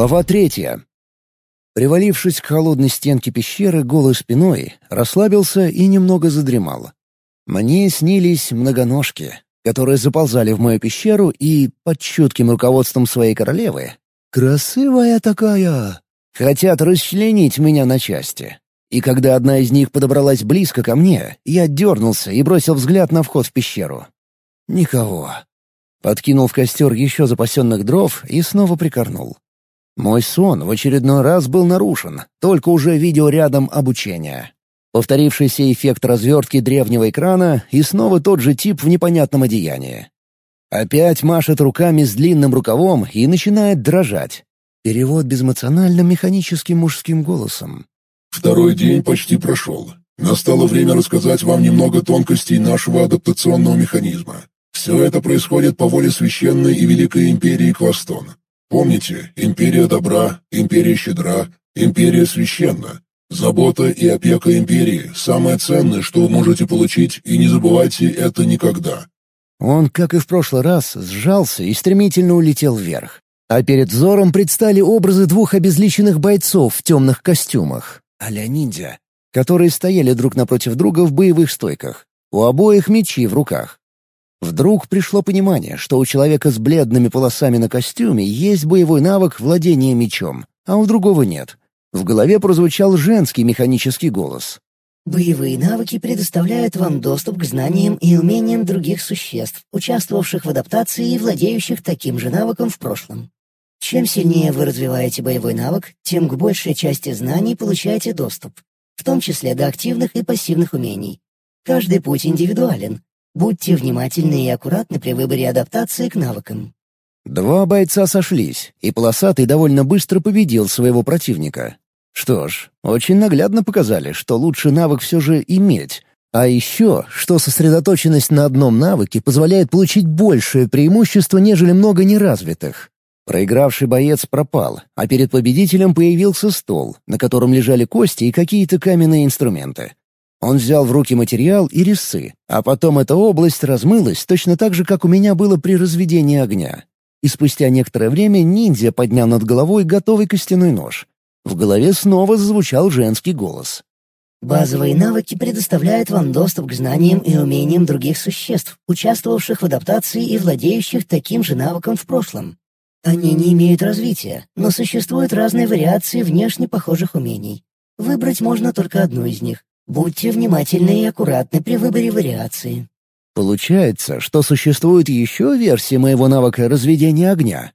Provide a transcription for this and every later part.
Глава третья. Привалившись к холодной стенке пещеры голой спиной, расслабился и немного задремал. Мне снились многоножки, которые заползали в мою пещеру и, под чутким руководством своей королевы, «Красивая такая!» хотят расчленить меня на части. И когда одна из них подобралась близко ко мне, я дернулся и бросил взгляд на вход в пещеру. Никого. Подкинул в костер еще запасенных дров и снова прикорнул. Мой сон в очередной раз был нарушен, только уже видео рядом обучения. Повторившийся эффект развертки древнего экрана и снова тот же тип в непонятном одеянии. Опять машет руками с длинным рукавом и начинает дрожать. Перевод безэмоциональным механическим мужским голосом. «Второй день почти прошел. Настало время рассказать вам немного тонкостей нашего адаптационного механизма. Все это происходит по воле священной и великой империи Квастон. Помните, империя добра, империя щедра, империя священна. Забота и опека империи – самое ценное, что вы можете получить, и не забывайте это никогда». Он, как и в прошлый раз, сжался и стремительно улетел вверх. А перед взором предстали образы двух обезличенных бойцов в темных костюмах, а-ля ниндзя, которые стояли друг напротив друга в боевых стойках. У обоих мечи в руках. Вдруг пришло понимание, что у человека с бледными полосами на костюме есть боевой навык владения мечом, а у другого нет. В голове прозвучал женский механический голос. Боевые навыки предоставляют вам доступ к знаниям и умениям других существ, участвовавших в адаптации и владеющих таким же навыком в прошлом. Чем сильнее вы развиваете боевой навык, тем к большей части знаний получаете доступ, в том числе до активных и пассивных умений. Каждый путь индивидуален, Будьте внимательны и аккуратны при выборе адаптации к навыкам. Два бойца сошлись, и полосатый довольно быстро победил своего противника. Что ж, очень наглядно показали, что лучше навык все же иметь. А еще, что сосредоточенность на одном навыке позволяет получить большее преимущество, нежели много неразвитых. Проигравший боец пропал, а перед победителем появился стол, на котором лежали кости и какие-то каменные инструменты. Он взял в руки материал и резцы, а потом эта область размылась точно так же, как у меня было при разведении огня. И спустя некоторое время ниндзя поднял над головой готовый костяной нож. В голове снова зазвучал женский голос. Базовые навыки предоставляют вам доступ к знаниям и умениям других существ, участвовавших в адаптации и владеющих таким же навыком в прошлом. Они не имеют развития, но существуют разные вариации внешне похожих умений. Выбрать можно только одну из них. Будьте внимательны и аккуратны при выборе вариации. Получается, что существует еще версия моего навыка разведения огня.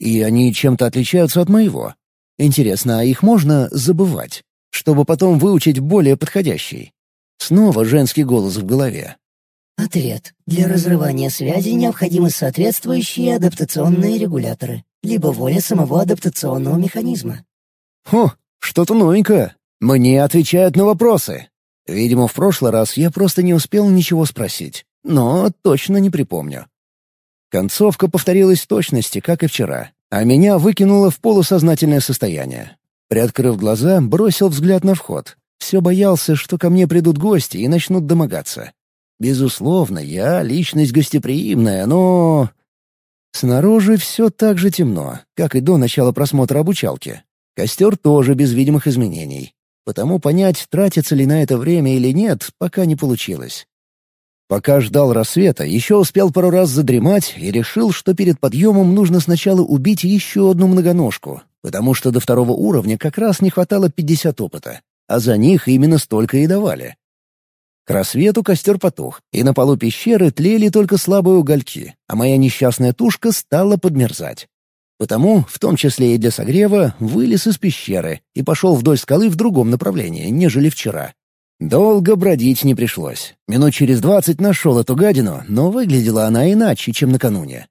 И они чем-то отличаются от моего. Интересно, а их можно забывать, чтобы потом выучить более подходящий? Снова женский голос в голове. Ответ. Для разрывания связи необходимы соответствующие адаптационные регуляторы, либо воля самого адаптационного механизма. Хо, что-то новенькое. Мне отвечают на вопросы. Видимо, в прошлый раз я просто не успел ничего спросить, но точно не припомню. Концовка повторилась в точности, как и вчера, а меня выкинуло в полусознательное состояние. Приоткрыв глаза, бросил взгляд на вход. Все боялся, что ко мне придут гости и начнут домогаться. Безусловно, я личность гостеприимная, но... Снаружи все так же темно, как и до начала просмотра обучалки. Костер тоже без видимых изменений потому понять, тратится ли на это время или нет, пока не получилось. Пока ждал рассвета, еще успел пару раз задремать и решил, что перед подъемом нужно сначала убить еще одну многоножку, потому что до второго уровня как раз не хватало 50 опыта, а за них именно столько и давали. К рассвету костер потух, и на полу пещеры тлели только слабые угольки, а моя несчастная тушка стала подмерзать. Потому, в том числе и для согрева, вылез из пещеры и пошел вдоль скалы в другом направлении, нежели вчера. Долго бродить не пришлось. Минут через двадцать нашел эту гадину, но выглядела она иначе, чем накануне.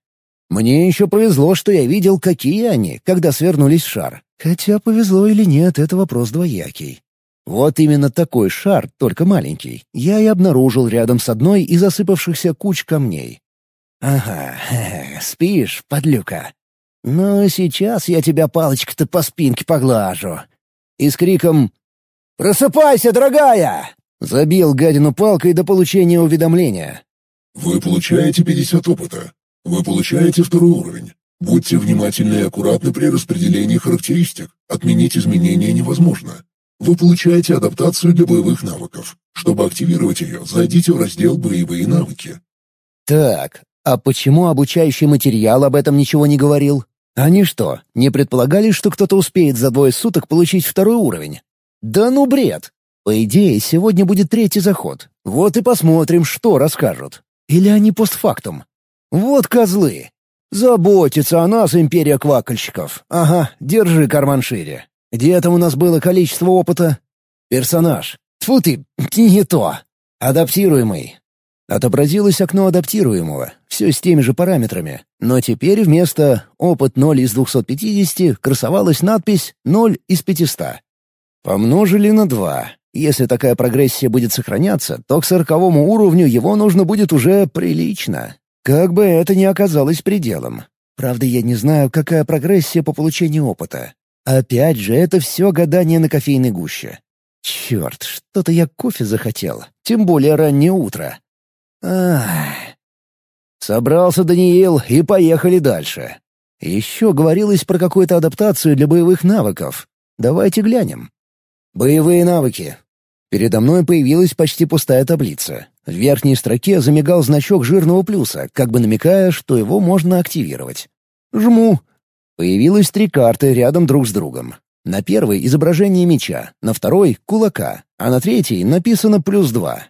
Мне еще повезло, что я видел, какие они, когда свернулись в шар. Хотя повезло или нет, это вопрос двоякий. Вот именно такой шар, только маленький, я и обнаружил рядом с одной из засыпавшихся куч камней. «Ага, спишь, подлюка?» «Ну, сейчас я тебя палочкой-то по спинке поглажу». И с криком «Просыпайся, дорогая!» Забил гадину палкой до получения уведомления. «Вы получаете 50 опыта. Вы получаете второй уровень. Будьте внимательны и аккуратны при распределении характеристик. Отменить изменения невозможно. Вы получаете адаптацию для боевых навыков. Чтобы активировать ее, зайдите в раздел «Боевые навыки». Так, а почему обучающий материал об этом ничего не говорил? Они что, не предполагали, что кто-то успеет за двое суток получить второй уровень? Да ну бред! По идее, сегодня будет третий заход. Вот и посмотрим, что расскажут. Или они постфактум. Вот козлы. Заботится о нас империя квакальщиков. Ага, держи карман шире. Где там у нас было количество опыта? Персонаж. Тьфу ты, не то. Адаптируемый. Отобразилось окно адаптируемого, все с теми же параметрами, но теперь вместо «опыт 0 из 250» красовалась надпись «0 из 500». Помножили на 2. Если такая прогрессия будет сохраняться, то к сороковому уровню его нужно будет уже прилично. Как бы это ни оказалось пределом. Правда, я не знаю, какая прогрессия по получению опыта. Опять же, это все гадание на кофейной гуще. Черт, что-то я кофе захотел, тем более раннее утро. Ах. Собрался Даниил, и поехали дальше. Еще говорилось про какую-то адаптацию для боевых навыков. Давайте глянем. Боевые навыки. Передо мной появилась почти пустая таблица. В верхней строке замигал значок жирного плюса, как бы намекая, что его можно активировать. Жму. Появилось три карты рядом друг с другом. На первой — изображение меча, на второй — кулака, а на третьей написано «плюс два».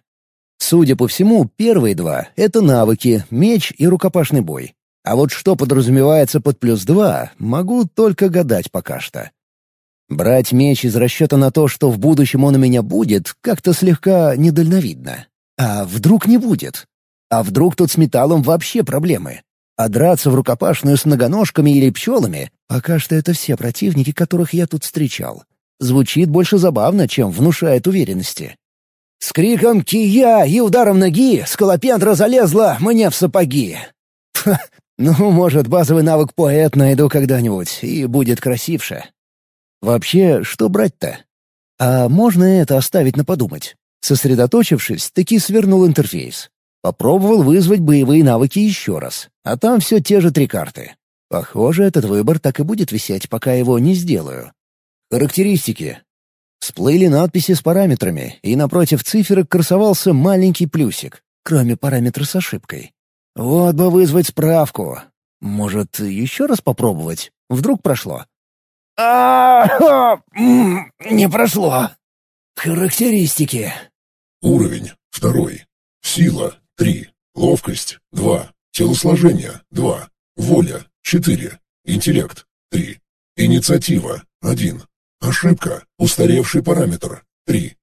Судя по всему, первые два — это навыки, меч и рукопашный бой. А вот что подразумевается под плюс два, могу только гадать пока что. Брать меч из расчета на то, что в будущем он у меня будет, как-то слегка недальновидно. А вдруг не будет? А вдруг тут с металлом вообще проблемы? А драться в рукопашную с многоножками или пчелами — пока что это все противники, которых я тут встречал. Звучит больше забавно, чем внушает уверенности. С криком «Кия!» и ударом ноги скалопендра залезла мне в сапоги. Ну, может, базовый навык поэт найду когда-нибудь, и будет красивше. Вообще, что брать-то? А можно это оставить на подумать? Сосредоточившись, таки свернул интерфейс. Попробовал вызвать боевые навыки еще раз, а там все те же три карты. Похоже, этот выбор так и будет висеть, пока его не сделаю. Характеристики. Всплыли надписи с параметрами, и напротив циферок красовался маленький плюсик, кроме параметра с ошибкой. Вот бы вызвать справку. Может, еще раз попробовать? Вдруг прошло? а Не прошло. Характеристики. Уровень — второй. Сила — три. Ловкость — два. Телосложение — два. Воля — четыре. Интеллект — три. Инициатива — один. Ошибка. Устаревший параметр. Три.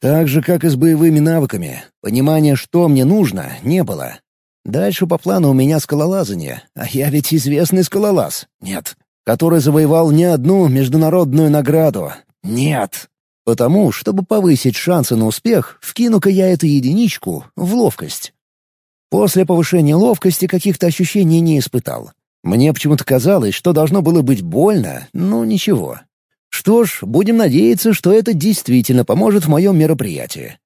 Так же, как и с боевыми навыками. Понимания, что мне нужно, не было. Дальше по плану у меня скалолазание, а я ведь известный скалолаз. Нет. Который завоевал не одну международную награду. Нет. Потому, чтобы повысить шансы на успех, вкину-ка я эту единичку в ловкость. После повышения ловкости каких-то ощущений не испытал. Мне почему-то казалось, что должно было быть больно, но ничего. Что ж, будем надеяться, что это действительно поможет в моем мероприятии.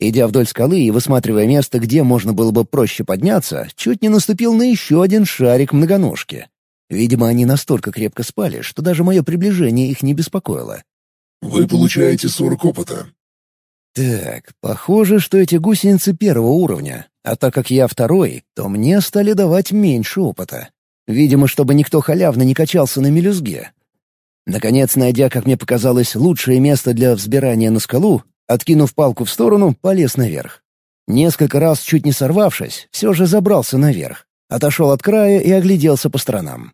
Идя вдоль скалы и высматривая место, где можно было бы проще подняться, чуть не наступил на еще один шарик многоножки. Видимо, они настолько крепко спали, что даже мое приближение их не беспокоило. «Вы получаете 40 опыта». Так, похоже, что эти гусеницы первого уровня, а так как я второй, то мне стали давать меньше опыта. Видимо, чтобы никто халявно не качался на мелюзге, Наконец, найдя, как мне показалось, лучшее место для взбирания на скалу, откинув палку в сторону, полез наверх. Несколько раз, чуть не сорвавшись, все же забрался наверх, отошел от края и огляделся по сторонам.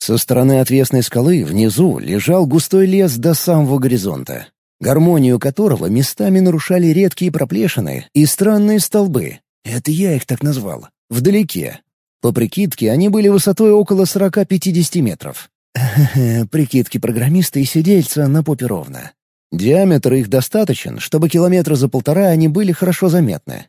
Со стороны отвесной скалы внизу лежал густой лес до самого горизонта, гармонию которого местами нарушали редкие проплешины и странные столбы. Это я их так назвал. Вдалеке. По прикидке, они были высотой около 40-50 метров. Прикидки программиста и сидельца на попе ровно. Диаметр их достаточен, чтобы километра за полтора они были хорошо заметны.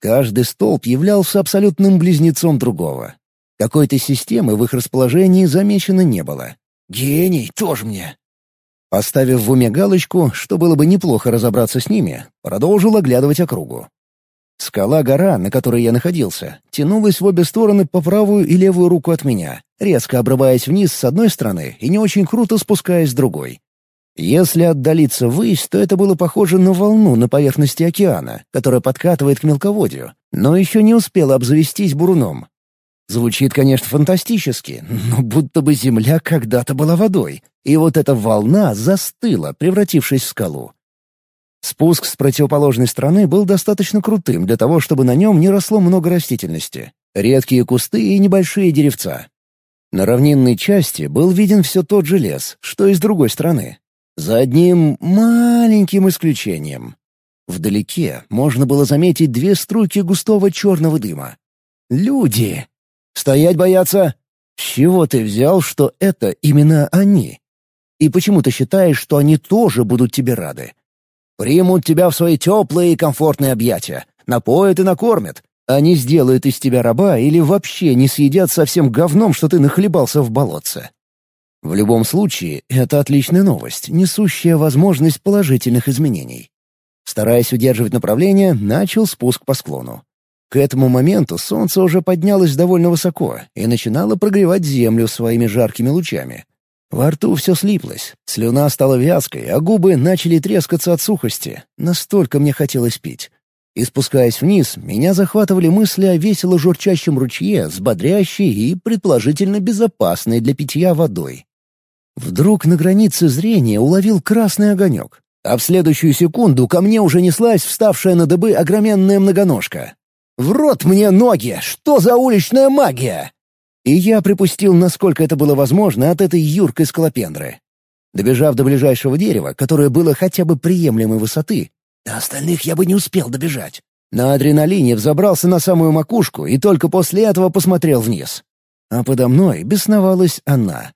Каждый столб являлся абсолютным близнецом другого. Какой-то системы в их расположении замечено не было. Гений, тоже мне. Поставив в уме галочку, что было бы неплохо разобраться с ними, продолжил оглядывать округу. Скала-гора, на которой я находился, тянулась в обе стороны по правую и левую руку от меня, резко обрываясь вниз с одной стороны и не очень круто спускаясь с другой. Если отдалиться ввысь, то это было похоже на волну на поверхности океана, которая подкатывает к мелководью, но еще не успела обзавестись буруном. Звучит, конечно, фантастически, но будто бы земля когда-то была водой, и вот эта волна застыла, превратившись в скалу. Спуск с противоположной стороны был достаточно крутым для того, чтобы на нем не росло много растительности. Редкие кусты и небольшие деревца. На равнинной части был виден все тот же лес, что и с другой стороны. За одним маленьким исключением. Вдалеке можно было заметить две струйки густого черного дыма. «Люди!» «Стоять боятся!» «С чего ты взял, что это именно они? И почему ты считаешь, что они тоже будут тебе рады?» Примут тебя в свои теплые и комфортные объятия, напоят и накормят. Они сделают из тебя раба или вообще не съедят совсем говном, что ты нахлебался в болотце. В любом случае, это отличная новость, несущая возможность положительных изменений. Стараясь удерживать направление, начал спуск по склону. К этому моменту солнце уже поднялось довольно высоко и начинало прогревать землю своими жаркими лучами. Во рту все слиплось, слюна стала вязкой, а губы начали трескаться от сухости. Настолько мне хотелось пить. И спускаясь вниз, меня захватывали мысли о весело журчащем ручье с бодрящей и, предположительно, безопасной для питья водой. Вдруг на границе зрения уловил красный огонек, а в следующую секунду ко мне уже неслась вставшая на дыбы огроменная многоножка. «В рот мне ноги! Что за уличная магия?» И я припустил, насколько это было возможно, от этой юркой скалопендры. Добежав до ближайшего дерева, которое было хотя бы приемлемой высоты, до остальных я бы не успел добежать. На адреналине взобрался на самую макушку и только после этого посмотрел вниз. А подо мной бесновалась она.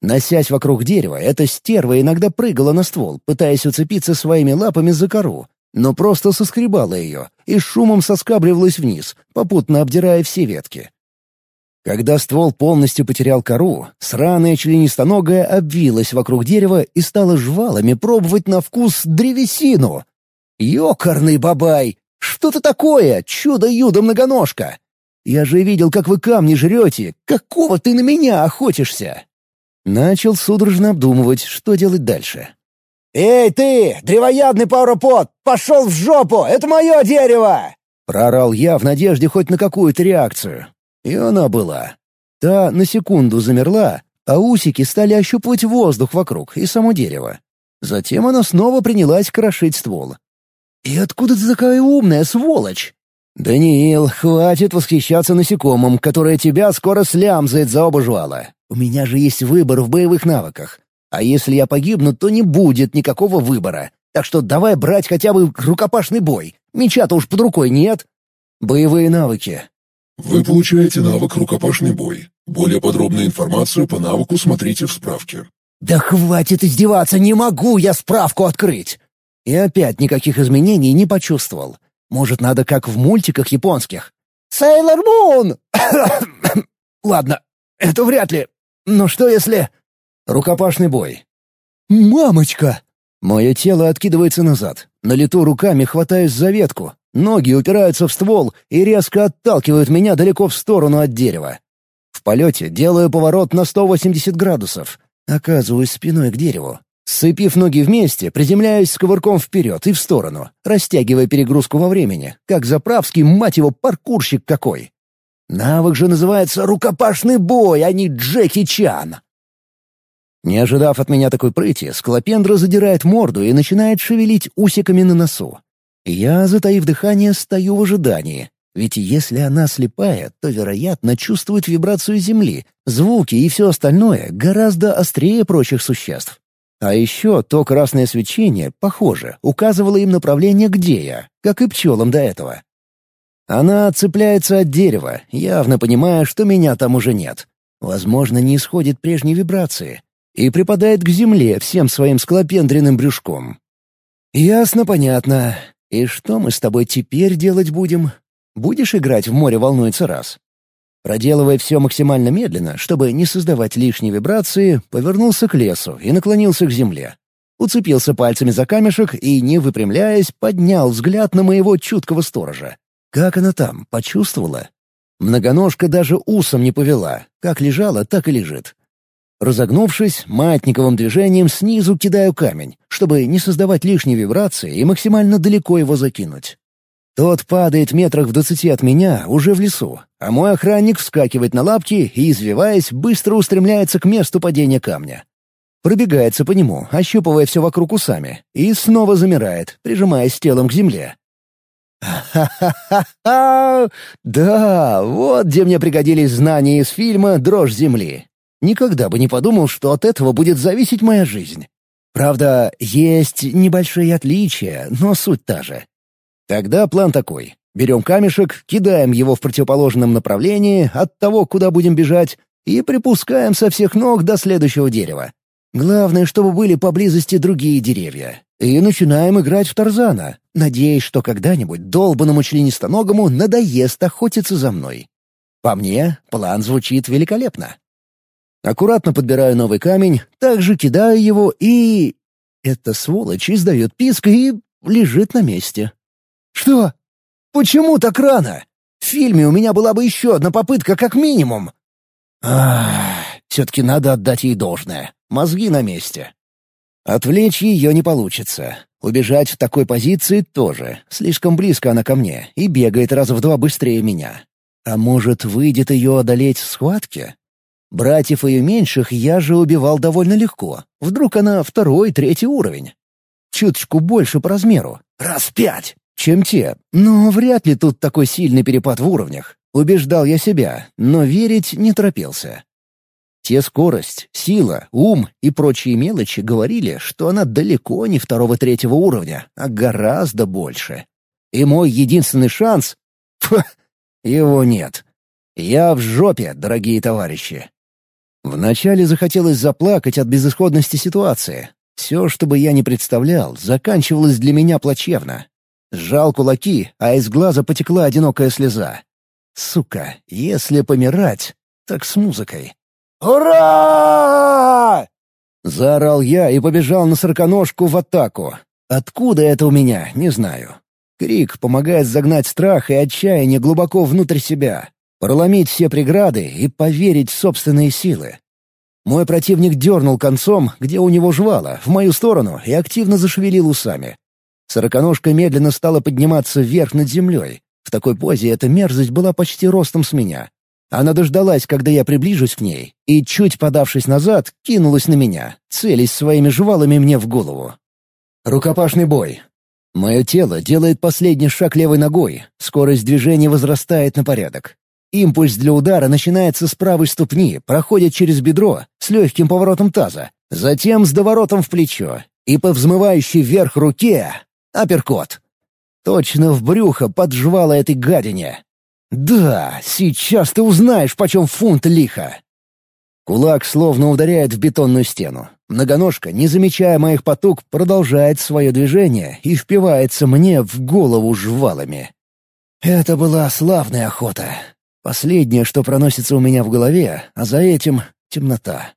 Носясь вокруг дерева, эта стерва иногда прыгала на ствол, пытаясь уцепиться своими лапами за кору, но просто соскребала ее и шумом соскабливалась вниз, попутно обдирая все ветки. Когда ствол полностью потерял кору, сраная членистоногая обвилась вокруг дерева и стала жвалами пробовать на вкус древесину. «Ёкарный бабай! Что-то такое! Чудо-юдо-многоножка! Я же видел, как вы камни жрете! Какого ты на меня охотишься?» Начал судорожно обдумывать, что делать дальше. «Эй ты, древоядный пауропод! Пошел в жопу! Это мое дерево!» Проорал я в надежде хоть на какую-то реакцию. И она была. Та на секунду замерла, а усики стали ощупывать воздух вокруг и само дерево. Затем она снова принялась крошить ствол. «И откуда ты такая умная, сволочь?» «Даниил, хватит восхищаться насекомым, которое тебя скоро слямзает за оба жвала. У меня же есть выбор в боевых навыках. А если я погибну, то не будет никакого выбора. Так что давай брать хотя бы рукопашный бой. Меча-то уж под рукой нет. Боевые навыки. Вы получаете навык «Рукопашный бой». Более подробную информацию по навыку смотрите в справке. «Да хватит издеваться, не могу я справку открыть!» И опять никаких изменений не почувствовал. Может, надо как в мультиках японских. «Сейлор Мун!» «Ладно, это вряд ли. Но что если...» Рукопашный бой. «Мамочка!» Мое тело откидывается назад. На лету руками хватаюсь за ветку, Ноги упираются в ствол и резко отталкивают меня далеко в сторону от дерева. В полете делаю поворот на 180 градусов. Оказываюсь спиной к дереву. Сцепив ноги вместе, приземляюсь с ковырком вперед и в сторону, растягивая перегрузку во времени, как заправский, мать его, паркурщик какой. Навык же называется «рукопашный бой», а не Джеки Чан. Не ожидав от меня такой прыти, Склопендра задирает морду и начинает шевелить усиками на носу. Я, затаив дыхание, стою в ожидании. Ведь если она слепая, то, вероятно, чувствует вибрацию Земли, звуки и все остальное гораздо острее прочих существ. А еще то красное свечение, похоже, указывало им направление, где я, как и пчелам до этого. Она отцепляется от дерева, явно понимая, что меня там уже нет. Возможно, не исходит прежней вибрации. И припадает к земле всем своим склопендренным брюшком. «Ясно, понятно. «И что мы с тобой теперь делать будем? Будешь играть в море волнуется раз?» Проделывая все максимально медленно, чтобы не создавать лишние вибрации, повернулся к лесу и наклонился к земле. Уцепился пальцами за камешек и, не выпрямляясь, поднял взгляд на моего чуткого сторожа. Как она там, почувствовала? Многоножка даже усом не повела. Как лежала, так и лежит. Разогнувшись, маятниковым движением снизу кидаю камень, чтобы не создавать лишней вибрации и максимально далеко его закинуть. Тот падает метрах в двадцати от меня, уже в лесу, а мой охранник вскакивает на лапки и, извиваясь, быстро устремляется к месту падения камня. Пробегается по нему, ощупывая все вокруг усами, и снова замирает, прижимаясь телом к земле. «Ха-ха-ха-ха! Да, вот где мне пригодились знания из фильма «Дрожь земли». Никогда бы не подумал, что от этого будет зависеть моя жизнь. Правда, есть небольшие отличия, но суть та же. Тогда план такой. Берем камешек, кидаем его в противоположном направлении от того, куда будем бежать, и припускаем со всех ног до следующего дерева. Главное, чтобы были поблизости другие деревья. И начинаем играть в Тарзана, надеясь, что когда-нибудь долбанному членистоногому надоест охотиться за мной. По мне, план звучит великолепно. Аккуратно подбираю новый камень, также кидаю его и... Эта сволочь издает писк и лежит на месте. «Что? Почему так рано? В фильме у меня была бы еще одна попытка как минимум». Ах, все-таки надо отдать ей должное. Мозги на месте. Отвлечь ее не получится. Убежать в такой позиции тоже. Слишком близко она ко мне и бегает раза в два быстрее меня. А может, выйдет ее одолеть в схватке? Братьев ее меньших я же убивал довольно легко. Вдруг она второй, третий уровень. Чуточку больше по размеру. Раз пять! Чем те. Но вряд ли тут такой сильный перепад в уровнях. Убеждал я себя, но верить не торопился. Те скорость, сила, ум и прочие мелочи говорили, что она далеко не второго-третьего уровня, а гораздо больше. И мой единственный шанс... Фу, его нет. Я в жопе, дорогие товарищи. Вначале захотелось заплакать от безысходности ситуации. Все, что бы я ни представлял, заканчивалось для меня плачевно. Сжал кулаки, а из глаза потекла одинокая слеза. Сука, если помирать, так с музыкой. «Ура!» Заорал я и побежал на сороконожку в атаку. Откуда это у меня, не знаю. Крик помогает загнать страх и отчаяние глубоко внутрь себя проломить все преграды и поверить в собственные силы. Мой противник дернул концом, где у него жвало, в мою сторону и активно зашевелил усами. Сороконожка медленно стала подниматься вверх над землей. В такой позе эта мерзость была почти ростом с меня. Она дождалась, когда я приближусь к ней, и, чуть подавшись назад, кинулась на меня, целясь своими жвалами мне в голову. Рукопашный бой. Мое тело делает последний шаг левой ногой, скорость движения возрастает на порядок. Импульс для удара начинается с правой ступни, проходит через бедро, с легким поворотом таза, затем с доворотом в плечо и по взмывающей вверх руке — апперкот. Точно в брюхо поджвало этой гадине. «Да, сейчас ты узнаешь, почем фунт лиха!» Кулак словно ударяет в бетонную стену. Многоножка, не замечая моих потуг, продолжает свое движение и впивается мне в голову жвалами. Это была славная охота. Последнее, что проносится у меня в голове, а за этим — темнота.